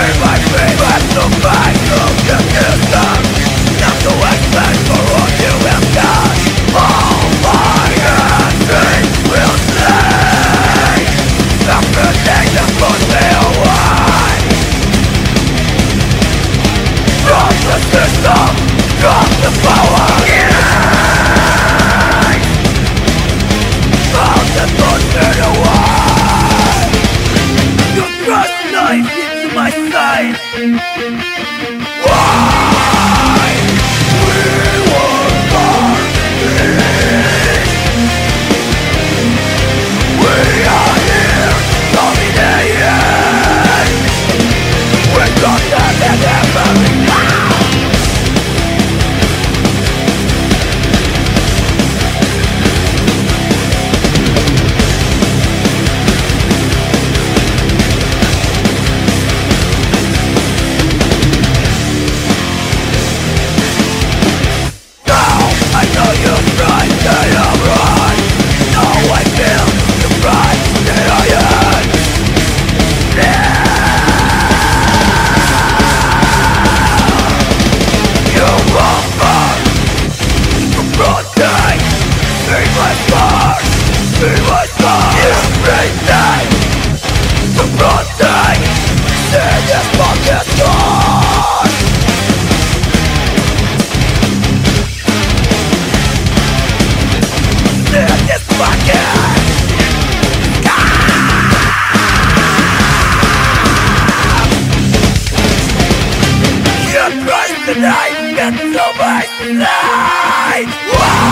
Turn my face, but no back, no, no, Música tonight, it's so much tonight. Why?